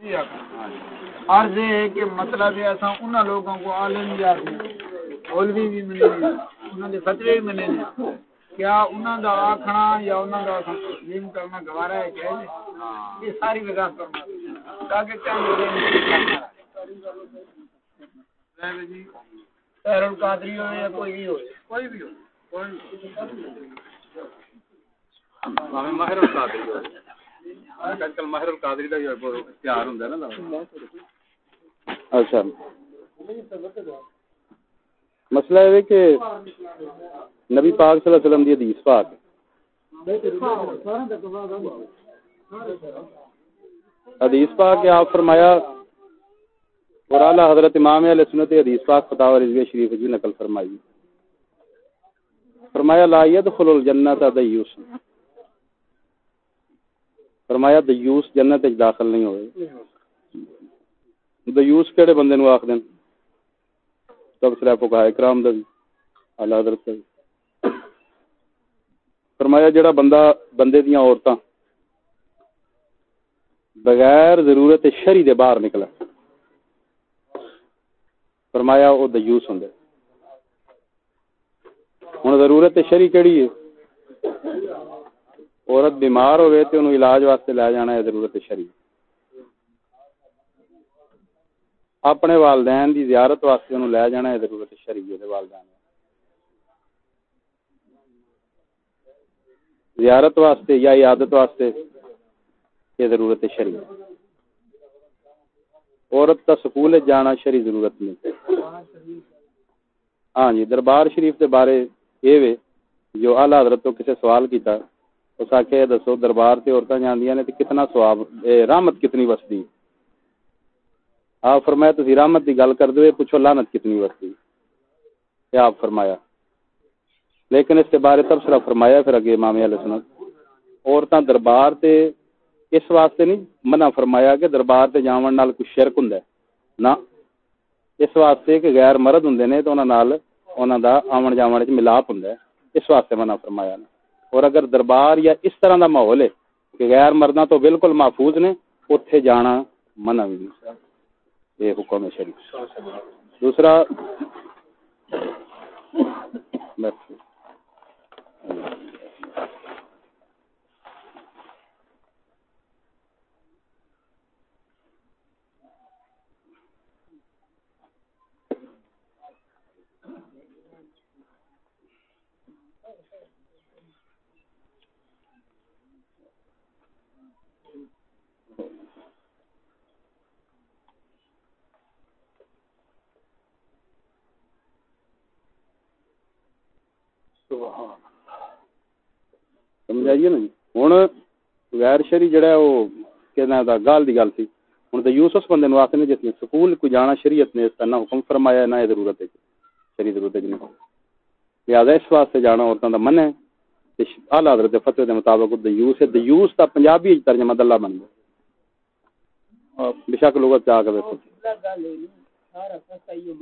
عرض ہے کہ مطلب ہے اساں انہاں لوگوں کو عالم یا مولوی بھی ملے انہاں دے فتوی بھی ملے کیا انہاں دا آکھنا یا انہاں دا تسلیم کرنا گوارا ہے کہ یہ ساری وجہ کرنا تاکہ کیا ملے خیر القادری ہو یا کوئی بھی ہو، کوئی بھی ہو، کوئی بھی ہو۔ ماہر القادری ہو۔ اچھا مسئلہ ہے کہ نبی پاک صلی اللہ علیہ وسلم دی حدیث پاک حدیث پاک آپ فرمایا اور اعلی حضرت امام علیہ سنت حدیث پاک فتاوی رضویہ شریف جی نقل فرمائی فرمایا لا يدخل الجنہ دیوس فرمایا دیوس جنت وچ داخل نہیں ہوئے. دیوس کیڑے بندے نو آکھ دین تب سرا کو کہا اکرام دا اعلی حضرت فرمایا جڑا بندہ بندے دیاں عورتاں بغیر ضرورت شری دے باہر نکلا فرمایا او دیوس ہوندے ہن ضرورت شری کیڑی ہے؟ عورت بیمار ہوئے تو انہوں علاج واسطے لے جانا ہے ضرورت شری اپنے والدین دی زیارت واسطے انہوں لے جانا ہے ضرورت شری دے والدین زیارت واسطے یا عادت واسطے یہ ضرورت شری عورت کا سکول جانا شری ضرورت نہیں۔ ہاں جی دربار شریف کے بارے یہ جو اعلی حضرت تو کسی سوال کیتا اس آخیا دسو دربار سے عورتیں جاندیاں نے کتنا سواب رحمت کتنی وسدی آپ فرمایا تھی رحمت کی گل کر دو پوچھو لانت کتنی وسدی یہ آپ فرمایا۔ لیکن اس کے بارے تبصرہ فرمایا، پھر اگے امام علیہ سنت۔ عورتاں دربار تے اس واسطے نہیں، منع فرمایا کہ دربار تے جاون نال کچھ شرک ہوندا ہے۔ نہ، اس واسطے کہ غیر مرد ہوندے نے، تو انہاں نال انہاں دا آون جاون وچ ملاپ ہوندا ہے۔ اس واسطے منع فرمایا۔ نا اور اگر دربار یا اس طرح دا ماحول ہے کہ غیر مردہ تو بالکل محفوظ نے اتنے جانا منع بھی نہیں۔ یہ حکم ہے شریف۔ دوسرا ہاں۔ سمجھائیے نا جی ہوں غیر شری جڑا ہے وہ کہنا دا گال دی گل سی۔ ہوں تو یوس اس بندے نو آخر جس نے سکول کو جانا شریعت نے اس کا نہ حکم فرمایا، نہ ضرورت ہے شری ضرورت ہے نہیں۔ لہٰذا اس واسطے جانا عورتوں کا من ہے۔ اعلی حضرت فتح کے مطابق دیوس ہے۔ دیوس کا پنجابی ترجمہ دلہ بن گیا۔ بے شک لوگ چاہ کے دیکھو سارا فسا یہ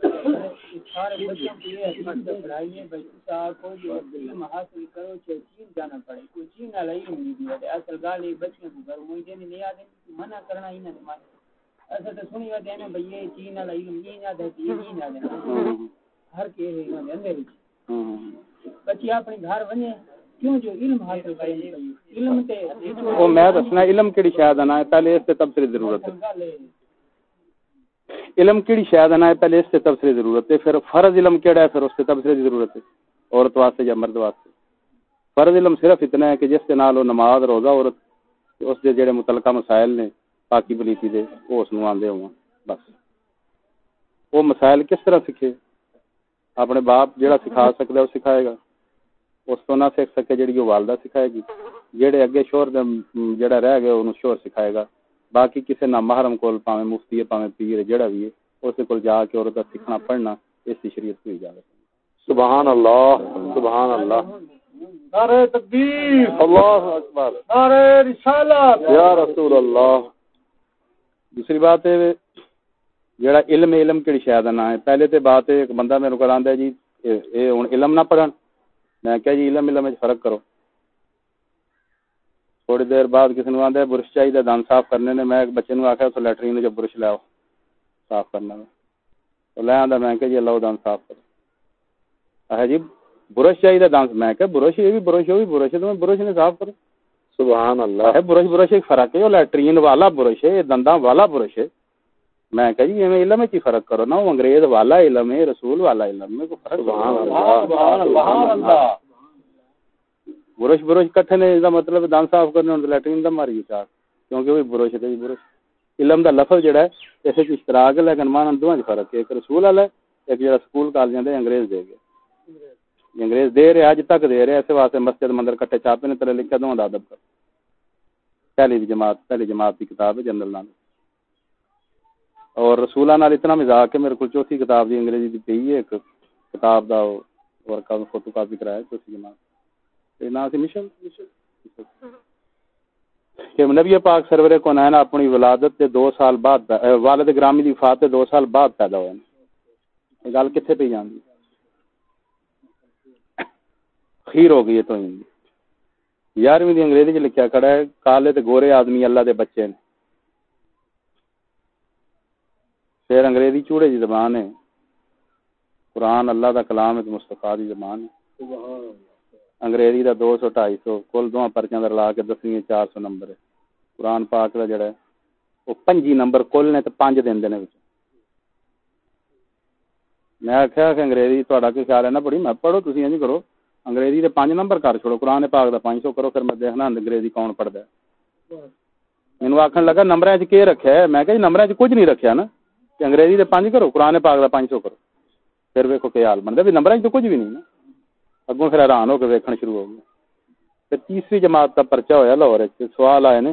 سارے بچوں کے لیے حکمت سے پڑھائی ہے۔ بچہ کوئی بھی علم حاصل کرو چاہے چین جانا پڑے کوئی چین والا علم نہیں دیا اصل گال ہے بچوں کو کرو مجھے نہیں آدھے منع کرنا ہی نہ مانے ایسا تو سنی ہوتے ہیں بھائی یہ چین والا علم یہ نہ یہ نہیں نہ دے ہر کے ہے انہوں نے اندر بچی اپنے گھر بنے کیوں جو علم حاصل کریں علم تے وہ میں دسنا علم کیڑی شاید انا ہے؟ پہلے اس تے تبصرے ضرورت ہے۔ علم کیڑی شاید ہے پہلے اس سے تبصرے ضرورت ہے پھر فرض علم کیڑا ہے، پھر اس سے تبصرے کی ضرورت ہے، عورت واسطے یا مرد واسطے۔ فرض علم صرف اتنا ہے کہ جس کے نال وہ نماز، روزہ، عورت اس دے جڑے متعلقہ مسائل نے، پاکی بلیتی دے، وہ اس نو آندے ہوں۔ بس۔ وہ مسائل کس طرح سکھے اپنے باپ جڑا سکھا سکتا ہے، وہ سکھائے گا۔ اس تو نہ سیکھ سکے جڑی وہ والدہ سکھائے گی۔ جڑے اگے شور جڑا رہ گیا، انہوں شور سکھائے گا۔ باقی کسی نہ محرم کول پاویں مفتی ہے پاویں پیر جڑا بھی ہے اس کول جا کے اور سیکھنا پڑھنا اس کی شریعت کی اجازت سبحان اللہ سبحان اللہ۔ نعرہ تکبیر۔ اللہ اکبر۔ نعرہ رسالت۔ یا رسول اللہ۔ دوسری بات ہے جڑا علم علم کیڑی شاید نہ ہے؟ پہلے تے بات ہے ایک بندہ میرے کو آندا ہے جی اے ہن علم نہ پڑھن۔ میں کہیا جی علم علم وچ فرق کرو۔ تھوڑی دیر بعد کسی نے آدھا برش چاہیے دند صاف کرنے نے میں ایک بچے نے آخیا تو لیٹرین جو برش لاؤ صاف کرنا میں۔ تو لے آدھا میں کہ جی لو دند صاف کرو۔ اچھا جی برش چاہیے دند میں کہ برش یہ بھی برش وہ بھی برش ہے تو میں برش نے صاف کرو سبحان اللہ۔ ہے برش برش ایک فرق ہے وہ لیٹرین والا برش ہے دنداں والا برش ہے۔ میں کہ جی میں علم کی فرق کرو نا وہ انگریز والا علم ہے رسول والا علم ہے کوئی فرق سبحان اللہ۔ سبحان اللہ۔ برش برش کٹھے نے اس دا مطلب دان صاف کرنے ہوں لیٹرین دا ماری چاہ کیونکہ وہ برش ہے برش۔ علم دا لفظ جڑا ہے ایسے کی اشتراک ہے لیکن مان دوواں فرق ہے۔ ایک رسول والا ہے ایک جڑا سکول کالجاں دے انگریز دے گئے۔ انگریز۔ دے رہے اج تک دے رہے ایسے واسطے مسجد مندر کٹے چاپے نے تلے لکھا دوواں دا ادب کر۔ پہلی جماعت پہلی جماعت کی کتاب ہے جنرل نام اور رسولہ نال اتنا مزاق ہے میرے کو چوتھی کتاب دی انگریزی دی پئی ہے ایک کتاب دا اور کا فوٹو کاپی کرایا چوتھی جماعت۔ کہ نبی پاک سرور کو نین اپنی ولادت دے دو سال بعد والد گرامی دی وفات دے دو سال بعد پیدا ہوئے یہ گل کتنے پہ جاندی؟ خیر ہو گئی ہے تو یارویں دی انگریزی چ لکھیا کھڑا ہے، کالے تے گورے آدمی اللہ دے بچے نے۔ پھر انگریزی چوڑے دی زبان ہے۔ قرآن اللہ دا کلام ہے مصطفیٰ دی زبان ہے۔ سبحان اللہ۔ انگریزی دا دو سو ڈھائی سو کل دو پرچیاں دا لا کے دسویں چار سو نمبر ہے قرآن پاک دا جڑا ہے وہ پنجی نمبر کل نے تو پانچ دن دینے وچ میں آخیا کہ انگریزی تھوڑا کوئی خیال ہے نا پڑھی میں پڑھو تسی انج کرو انگریزی دے پانچ نمبر کر چھوڑو قرآن پاک دا پانچ سو کرو پھر میں دیکھنا انگریزی کون پڑھدا ہے مینوں آکھن لگا نمبراں وچ کی رکھیا ہے میں کہ جی نمبراں وچ کچھ نہیں رکھیا نا کہ انگریزی دے پانچ کرو قرآن پاک دا پانچ سو کرو پھر ویکھو کیا حال بندا بھی نمبراں وچ تو کچھ بھی نہیں نا اگوں پھر حیران ہو کے ویکھن شروع ہو گیا پھر تیسری جماعت کا پرچہ ہویا لاہور سوال آئے نے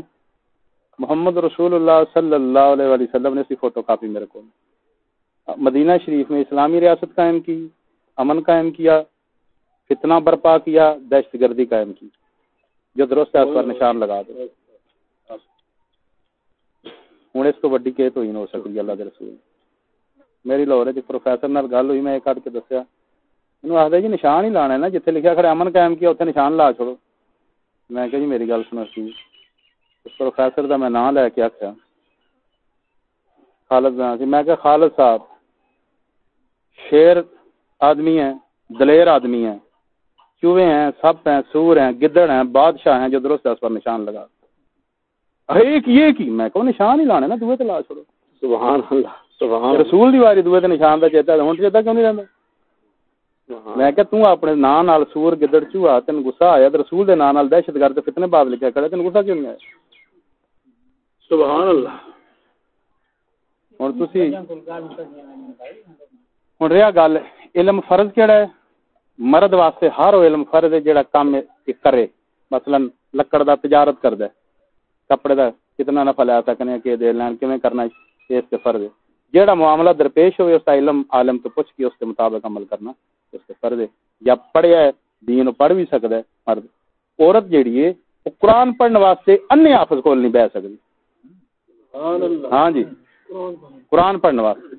محمد رسول اللہ صلی اللہ علیہ وسلم نے اسی فوٹو کاپی میرے کو مدینہ شریف میں اسلامی ریاست قائم کی امن قائم کیا فتنہ برپا کیا دہشت گردی قائم کی جو درست ہے اس پر نشان لگا دو ہوں اس کو وڈی کیت ہوئی نہ ہو سکتی اللہ کے رسول میری لاہور پروفیسر نال گل ہوئی میں ایک کٹ کے دسیا آخر جی نشان ہی لانا نا جتنے لکھا کھڑا امن قائم کیا اتنے نشان لا چھوڑو میں کہ جی میری گل سنو سی پروفیسر دا میں نام لے کے آخیا خالد سی میں کہ خالد صاحب شیر آدمی ہیں دلیر آدمی ہیں چوہے ہیں سپ ہیں سور ہیں گدڑ ہیں بادشاہ ہیں جو درست ہے اس پر نشان لگا ایک یہ کی میں کہ نشان ہی لانے نا دوے تے لا چھوڑو سبحان اللہ سبحان رسول دی واری دوے تے نشان دا چیتا ہن چیتا کیوں نہیں رہندا میں کہ تو اپنے نام نال سور گدڑ چوہا تین غصہ آیا تے رسول دے نام نال دہشت گرد فتنے بعد لکھیا کھڑا تین غصہ کیوں نہیں آیا سبحان اللہ ہن تسی ہن رہیا گل علم فرض کیڑا ہے مرد واسطے ہر علم فرض ہے جڑا کام کرے مثلا لکڑ دا تجارت کردا ہے کپڑے دا کتنا نفع لے سکنے کہ دے لین کیویں کرنا ہے اس تے فرض ہے جیڑا معاملہ درپیش ہوئے اس علم عالم تو پوچھ کے اس کے مطابق عمل کرنا اس کے فرض ہے یا پڑھیا ہے دین پڑھ بھی سکتا ہے مرد۔ عورت جیڑی ہے وہ قرآن پڑھنے واسطے انے آفس کول نہیں بہ سکتی۔ ہاں جی۔ قرآن پڑھنے واسطے۔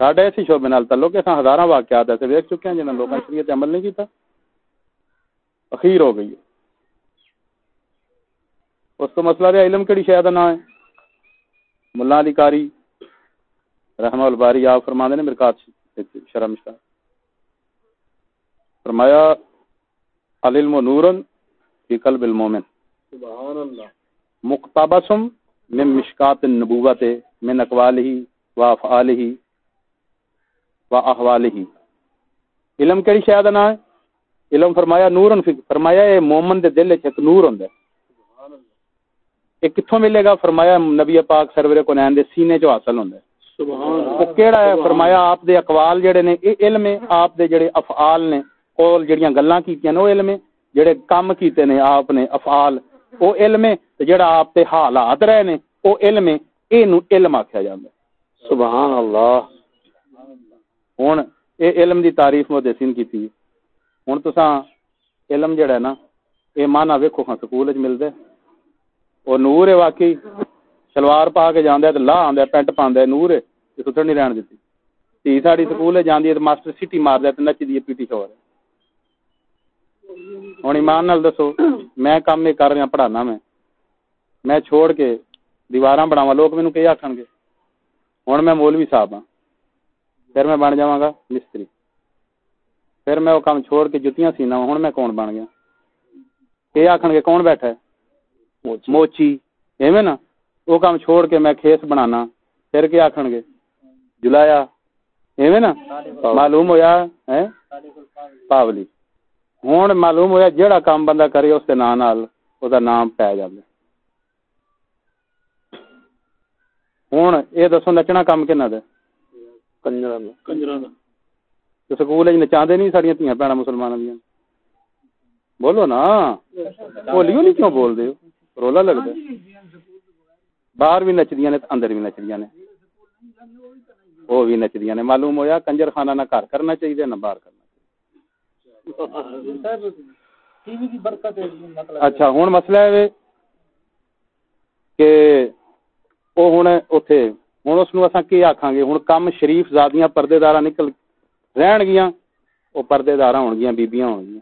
ساڈے اسی شعبے نال تعلق ہے ہزاراں واقعات ایسے ویکھ چکے ہیں جنہاں لوکاں شریعت عمل نہیں کیتا۔ اخیر ہو گئی اس تو مسئلہ رہا علم کیڑی شے دا نام ہے؟ ملا علی کاری رحمہ الباری آپ فرماندے نے مرکات شرم شاہ فرمایا العلم نورن فی قلب المومن۔ سبحان اللہ۔ مقتبسم من مشکات النبوت من اقوالہ و افعالہ و احوالہ علم کیڑی دا نام ہے؟ علم فرمایا نورن فرمایا اے مومن دے دل وچ ایک نور ہوندا ہے۔ یہ کتوں ملے گا؟ فرمایا نبی پاک سرور کو نین دے سینے چ حاصل ہوندا ہے۔ وہ کیڑا ہے؟ فرمایا آپ دے اقوال جڑے نے اے علم ہے آپ دے جڑے افعال نے قول جڑیاں گلاں کیتیاں نے او علم ہے جڑے کام کیتے نے آپ نے افعال۔ او علم ہے تے جڑا آپ تے حالات رہے نے او علم ہے اے نو علم آکھیا جاندا ہے۔ سبحان اللہ۔ ہن اے علم دی تعریف محدثین کیتی ہن تساں علم جڑا ہے نا اے معنی ویکھو ہاں سکول وچ ملدا ہے۔ او نور ہے واقعی۔ شلوار پا کے جاندا ہے تے لا آندا ہے پینٹ پاندا ہے نور ہے۔ یہ سدھر نہیں رہن دیتی تھی ساڑی سکول ہے جاندی ہے تو ماسٹر سٹی مار دیا تو نچ دی پی ٹی شور ہے ہوں ایمان نال دسو میں کام یہ کر رہا پڑھانا میں میں چھوڑ کے دیواراں بناواں لوگ مینوں کہ آکھن گے ہن میں مولوی صاحب ہاں پھر میں بن جاواں گا مستری پھر میں وہ کام چھوڑ کے جتیاں سینا ہوں میں کون بن گیا یہ آخن گے کون بیٹھا ہے موچی ایویں نا وہ کام چھوڑ کے میں کھیس پھر کے جلایا ایویں نا؟ معلوم ہویا پاولی۔ ہن معلوم ہویا جیڑا کام بندہ کرے اس دے نام نال او دا نام پے جاندا ہن اے دسو نچنا کام کنا دا کنجرا دا کنجرا دا تے سکول وچ نچاندے نہیں ساڈیاں تیاں بہناں مسلماناں دیاں۔ بولو نا بولیو نہیں کیوں بول دیو رولا لگدا باہر بھی نچدیاں نے اندر بھی نچدیاں نے۔ وہ بھی نچدیا نے۔ معلوم ہویا کنجر خانہ نہ کار کرنا چاہیے نہ باہر کرنا اچھا ہوں مسئلہ ہے کہ وہ ہوں اتنے ہوں اس کی آخان گے؟ ہوں کم شریف زادیاں پردے دار نکل رہن گیا وہ پردے دار ہو گیا بیبیاں ہو گیا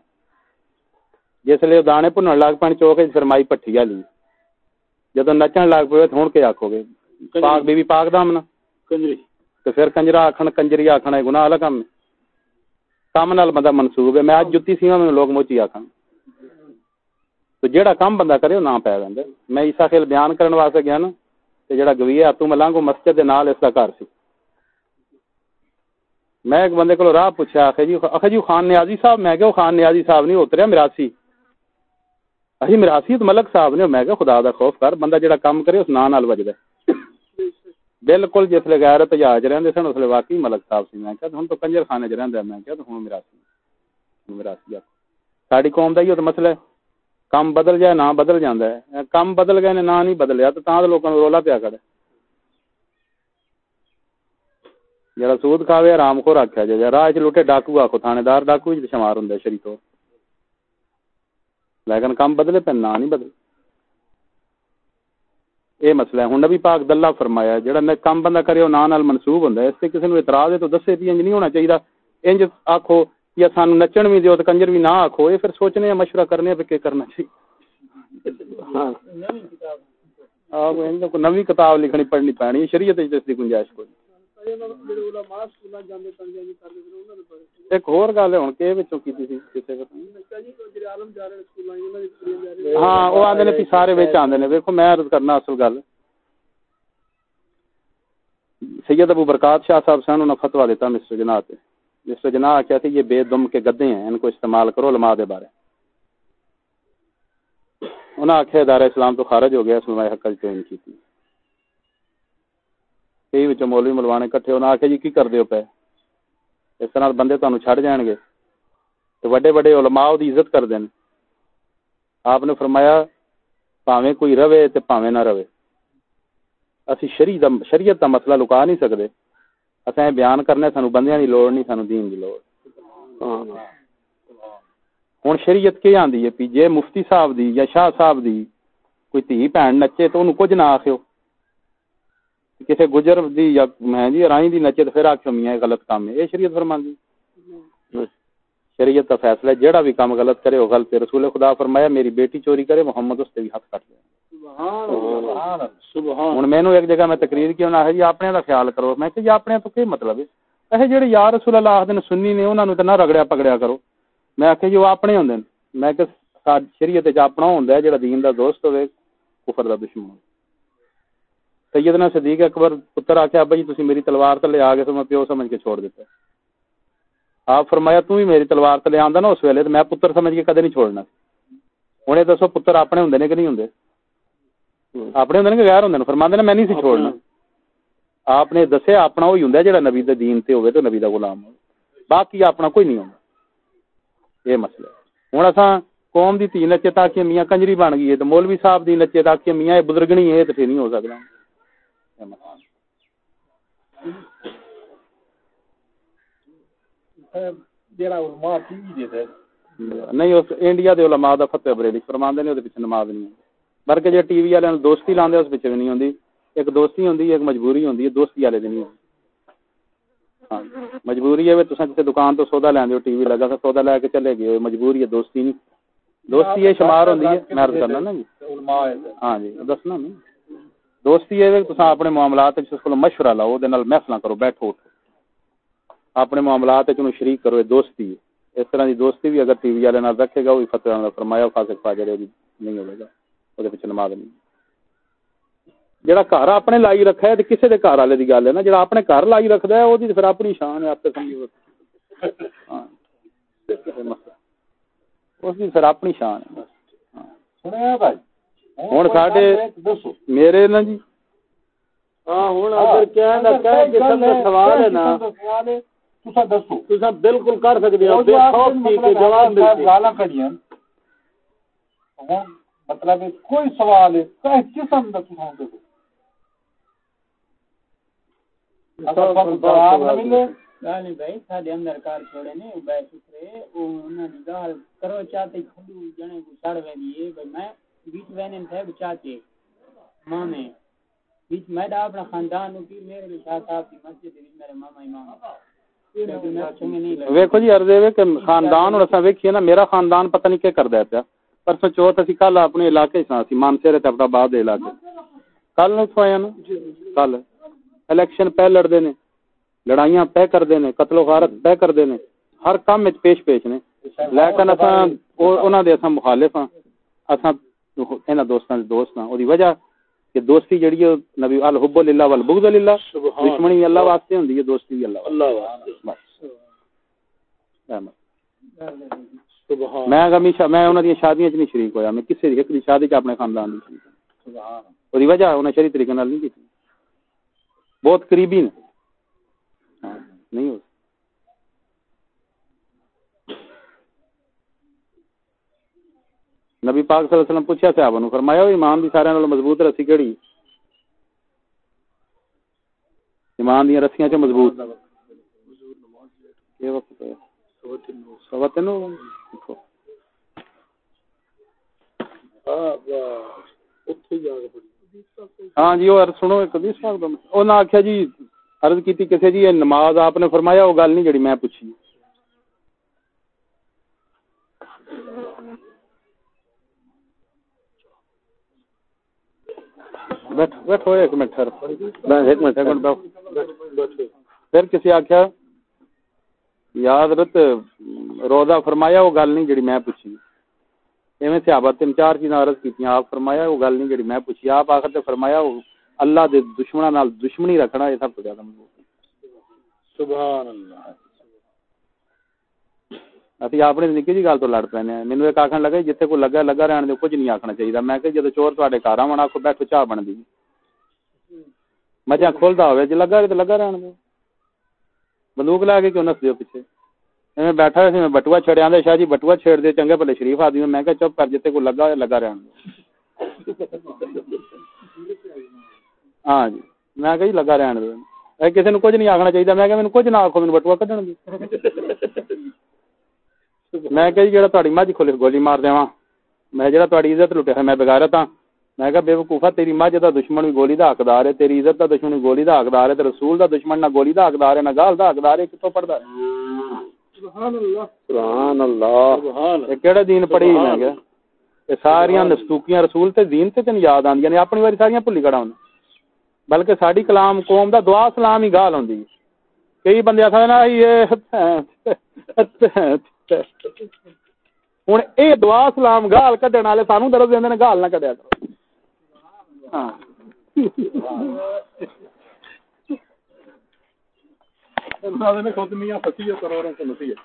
جس لیے دانے بھن لگ پی چوک فرمائی پٹھی والی۔ جدو نچن لگ پے ہوں کے آخو گے پاک بیبی پاک دامنا کنجری۔ تو پھر کنجرا آکھن کنجری آکھن ہے گناہ کام کام نال بندہ منسوب ہے میں اج جُتی سیواں میں لوگ موچی آکھن تو جیڑا کام بندہ کرے وہ نہ پے جاندا میں عیسیٰ خیل بیان کرن واسطے گیا نا تے جیڑا گویہ اتو ملانگو مسجد دے نال اس دا گھر سی میں ایک بندے کو راہ پوچھا اخے جی اخے جی خان نیازی صاحب میں کہ خان نیازی صاحب نہیں اتریا میراسی اہی میراسی تو ملک صاحب نے میں کہ خدا دا خوف کر بندہ جیڑا کام کرے اس ناں نال وجدا ہے بالکل جس لے غیر تجاج سن اس واقعی ملک صاحب سی میں کہا تو کنجر خانے چ رہندا میں کہا ہن میرا سی میرا قوم دا ایو تے مسئلہ ہے کم بدل جائے نہ بدل جاندا ہے کم بدل گئے نہ نہیں بدلیا تے تاں تے رولا پیا کڑے جڑا سود کھاوے آرام خور آکھیا جے راہ چ لوٹے ڈاکو آکھو تھانے دار ڈاکو وچ شمار ہوندے شری تو لیکن کم بدلے پے نہ نہیں بدلے یہ مسئلہ ہے۔ ہوں نبی پاک دلہ فرمایا ہے، جڑا کم بندہ کرے، وہ نال منسوب ہوندا اس تے کسی نو اعتراض ہے تو دسے بھی انج نہیں ہونا چاہیے انج آکھو یا سانو نچن بھی دیو تے کنجر بھی نہ آکھو، یہ پھر سوچنے یا مشورہ کرنے پہ کرنا چاہیے ہاں۔ کتاب لکھنی پڑھنی پانی شریعت گنجائش ایک اور ہاں وہ آدھے نے سارے بچ آدھے نے۔ میں عرض کرنا اصل گل۔ سید ابو برکات شاہ صاحب سے انہوں نے دیتا مسٹر جناح مسٹر جناح یہ بے دم کے گدے ہیں، ان کو استعمال کرو علماء دے بارے۔ انہاں آخیا ادارہ اسلام تو خارج ہو گیا، اس میں حق جوائن کی تھی کئی بچ مولوی ملوانے کٹھے، انہاں آخیا جی کی کر دے پے؟ اس طرح بندے تمہیں چھڑ جان گے تو بڑے بڑے علماء دی عزت کر دین آپ نے فرمایا، پاویں کوئی روے تے پاویں نہ روے اسی شریعت دا شریعت دا مسئلہ لکا نہیں سکدے اساں بیان کرنے سانو بندیاں دی لوڑ نہیں، سانو دین دی لوڑ۔ ہن شریعت کی آندی ہے؟ پی مفتی صاحب دی یا شاہ صاحب دی کوئی تھی بھن نچے تو انہوں کچھ نہ آخو کسی گجر دی یا جی رائی دی نچے تو پھر آخیو، میاں غلط کام ہے۔ اے شریعت فرمان دی شریعت کا فیصلہ ہے بھی کام غلط کرے وہ غلط ہے۔ رسول خدا فرمایا میری بیٹی چوری کرے محمد اس تے بھی ہاتھ کٹ لے سبحان ہن ایک جگہ میں تقریر کیوں نہ جی اپنے دا خیال کرو۔ میں کہ جی اپنے تو کی مطلب ہے؟ اے جڑے یا رسول اللہ دے سنی نے انہاں نوں تے نہ رگڑیا پکڑیا کرو۔ میں کہ جی جو اپنے ہوندے میں شریعت اپنا ہوندا ہے دین دا دوست ہوے کفر دا دشمن۔ سیدنا صدیق اکبر پتر آکھیا ابا جی میری تلوار تے آ گئے سو میں پیو سمجھ کے چھوڑ دیتا۔ آپ فرمایا تو ہی میری تلوار تلے آندا نا اس ویلے تے میں پتر سمجھ کے کدے نہیں چھوڑنا۔ ہن اے دسو پتر اپنے ہوندے کہ نہیں ہوندے؟ اپنے ہوندے کہ غیر ہوندے نے؟ میں نہیں سی چھوڑنا۔ آپ نے دسیا اپنا وہی ہوندا جڑا نبی دین تے ہوے تے نبی دا غلام باقی اپنا کوئی نہیں ہوندا اے مسئلہ ہن اساں قوم دی تین لچے تاکہ میاں کنجری بن گئی ہے تے مولوی صاحب دی لچے تاکہ میاں اے بزرگنی ہے تے نہیں ہو سکتا جیڑا علماء کی دے دے نہیں اس انڈیا دے علماء دا فتح بریلی فرماندے نے اودے پیچھے نماز نہیں بلکہ جے ٹی وی والے دوستی لاندے اس پیچھے نہیں ہوندی ایک دوستی ہوندی ایک مجبوری ہوندی دوستی والے دی نہیں ہوندی مجبوری ہے تساں جتے دکان تو سودا لیندے ہو ٹی وی لگا تھا سودا لے کے چلے گئے مجبوری ہے دوستی نہیں دوستی یہ شمار ہوندی ہے میں عرض کرنا نا جی علماء ہاں جی دسنا نہیں دوستی ہے تساں اپنے معاملات وچ اس کولوں مشورہ لو دے نال محفلاں کرو بیٹھو اپنے معاملات شریک کرو دوستی ہے۔ اس طرح دی دوستی بھی اگر ٹی وی والے نال رکھے گا وہی فتوی نال فرمایا فاسق فاجر ہے نہیں ہوے گا۔ او دے پیچھے نماز نہیں جڑا گھر اپنے لائی رکھا ہے تے کسے دے گھر والے دی گل ہے نا۔ جڑا اپنے گھر لائی رکھدا ہے او دی پھر اپنی شان ہے تے سمجھو۔ ہاں۔ اس دی پھر اپنی شان ہے بس۔ سنیا بھائی۔ ہن ساڈے دسو۔ میرے نا جی۔ ہاں اگر کہہ سوال ہے نا۔ ہن مطلب ہے کوئی سوال ہے کس قسم دا تساں دسو۔ اگر تساں جواب نہ ملے۔ گل نہیں بھائی ساڈے اندر کار چھوڑے نے او بے سکرے او انہاں دی گال کرو چاہتے کھڈو جنے کو سڑ ویندی اے بھئی میں بیچ وینن تھے چاچے مامے بیچ میں دا اپنا خاندان میرے شاہ صاحب دی مسجد وچ میرے ماما امام۔ کیونکہ ویکھو جی عرض ہے کہ خاندان، اور اساں ویکھیے نا، میرا خاندان پتہ نہیں کیا کردا ہے پیا۔ پرسوں چوتھ اسی کل اپنے علاقے چ اسی مانسے تے بعد علاقے کل نو تھویا نا کل۔ الیکشن پہ لڑدے نے۔ لڑائیاں پہ کردے نے۔ قتل و غارت پہ کردے نے۔ ہر کام وچ پیش پیش نے۔ لیکن اساں انہاں دے اساں مخالف ہاں۔ اساں، انہاں دوستاں دے دوست ہاں۔ اودی وجہ کہ دوستی جڑی ہے نبی الحب للہ والبغض للہ دشمنی اللہ. واسطے ہوندی ہے دوستی بھی اللہ اللہ واسطے. واسطے میں ہمیشہ میں انہاں دی شادیاں وچ نہیں شریک ہویا میں کسی دی ایک دی شادی چ اپنے خاندان دی شریک ہوں اودی وجہ انہاں شریع طریقے نال نہیں کیتی۔ بہت قریبی نے۔ ہاں، نہیں ہو نبی پاک صلی اللہ علیہ وسلم پوچھا صحابہ نو فرمایا ایمان دی سارے نال مضبوط رسی کیڑی؟ ایمان دی رسیاں چ مضبوط؟ یہ وقت ہے سوا تین ہو۔ ہاں جی اور سنو، ایک حدیث پاک دا انہاں آکھیا جی عرض کیتی کسے جی یہ نماز آپ نے فرمایا وہ گل نہیں جڑی میں پوچھی۔ بیٹھ بیٹھو ایک منٹ ٹھہر بس ایک منٹ ایک منٹ، بیٹھو۔ پھر کسی آخیا یا حضرت روزہ فرمایا، وہ گل نہیں جڑی میں پوچھی۔ ایویں صحابہ تین چار چیزاں عرض کیتیاں، آپ فرمایا، وہ گل نہیں جڑی میں پوچھی۔ آپ آخر تے فرمایا، وہ اللہ دے دشمناں نال دشمنی رکھنا، یہ سب تو زیادہ مضبوط سبحان اللہ۔ اسی اپنی نکی جی گل تو لڑ پینے مینوں ایک آکھن لگا جتھے کوئی لگا لگا رہن دے کچھ نہیں آکھنا چاہیے میں کہ جدوں چور تواڈے گھر آون آکھو بیٹھو چاہ بن دی مجھا کھولدا ہوے جے لگا رہے تے لگا رہن دے بندوق لا کے کیوں نس دیو میں بیٹھا سی میں بٹوا چھڑیا دے شاہ جی بٹوا چھیڑ دے چنگے بھلے شریف آدمی میں کہ چپ کر جتے کوئی لگا لگا رہن ہاں جی میں کہ لگا رہن دے اے کسی نو کچھ نہیں آکھنا چاہیے میں کہ مینوں کچھ نہ آکھو مینوں بٹوا کڈن میں کہ جی جڑا تہاڈی مجھ کھولے گولی مار دیواں میں جڑا تہاڈی عزت لٹیا ہے میں بغیرت ہاں۔ میں کہ بے وقوفا تیری مجھ دا دشمن بھی گولی دا حقدار ہے تیری عزت دا دشمن بھی گولی دا حقدار ہے تے رسول دا دشمن نہ گولی دا حقدار ہے نہ گال دا حقدار ہے کتوں پڑدا ہے؟ سبحان اللہ۔ یہ کیڑا دین پڑھی میں کہ یہ ساریاں نستوکیاں رسول تے دین تے تن یاد آندیاں نے اپنی واری ساریاں بھلی کڑا ہوں بلکہ ساڈی کلام قوم دا دعا سلام ہی گال ہوندی۔ کئی بندے آکھدے نا یہ ہوں اے دعا سلام گال کڈن والے سانو درد دیندے نے گال نہ کڈیا کرو ہاں خود میاں فسی ہے کروڑوں کو نسی ہے